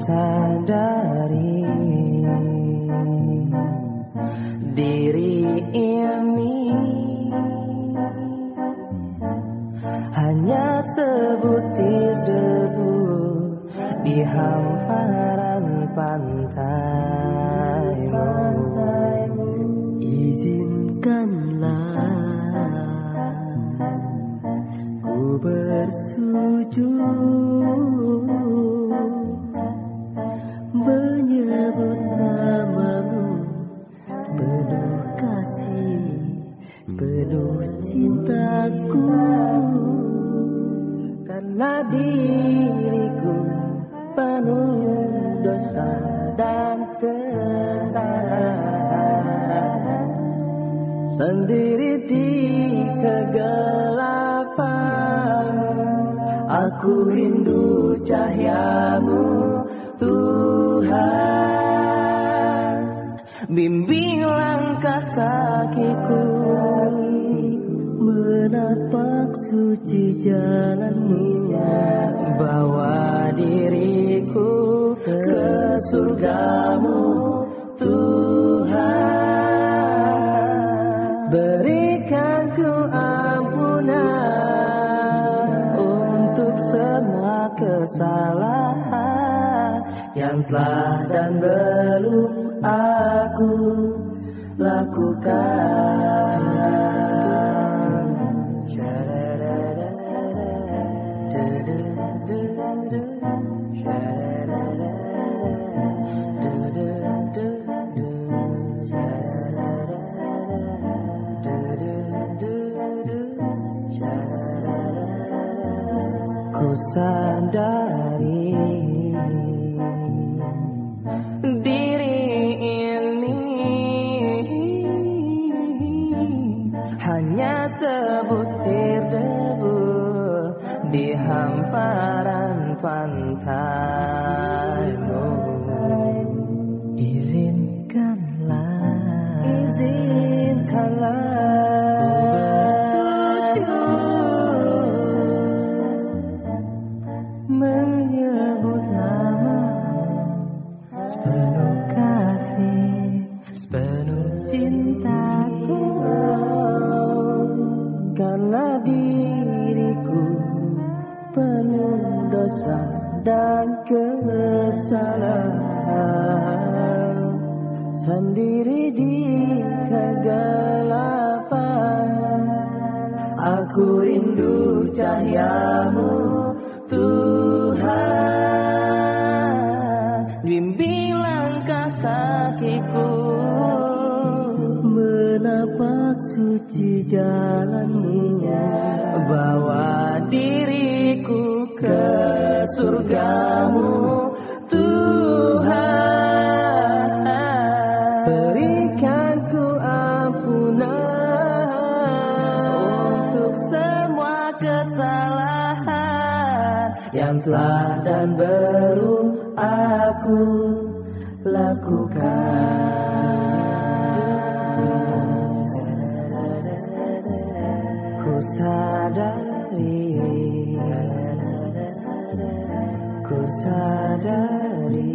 sadari diri ini hanya sebutir debu di hamparan pantaimu. Izinkanlah ku bersujud sepenuh kasih, sepenuh cintaku. Karena diriku penuh dosa dan kesalahan Sendiri di kegelapan Aku rindu cahayamu Tuhan Bimbing langkah kakiku. Menapak suci jalanmu Bawa diriku ke surgamu Tuhan. Berikan ku ampunan Untuk semua kesalahan Yang telah dan belum aku lakukan. Ku sadari hamparan pantaimu. Izinkanlah menyebut nama sepenuh kasih, Sepenuh cintaku. karena diriku penuh dosa dan kesalahan. Sendiri di kegelapan. Aku rindu cahayamu Tuhan. Bimbing langkah kakiku. Menapak suci jalanmu bawa diriku ke surgamu Tuhan. Berikan ku ampunan untuk semua kesalahan yang telah dan belum aku lakukan. Ku sadari Ku sadari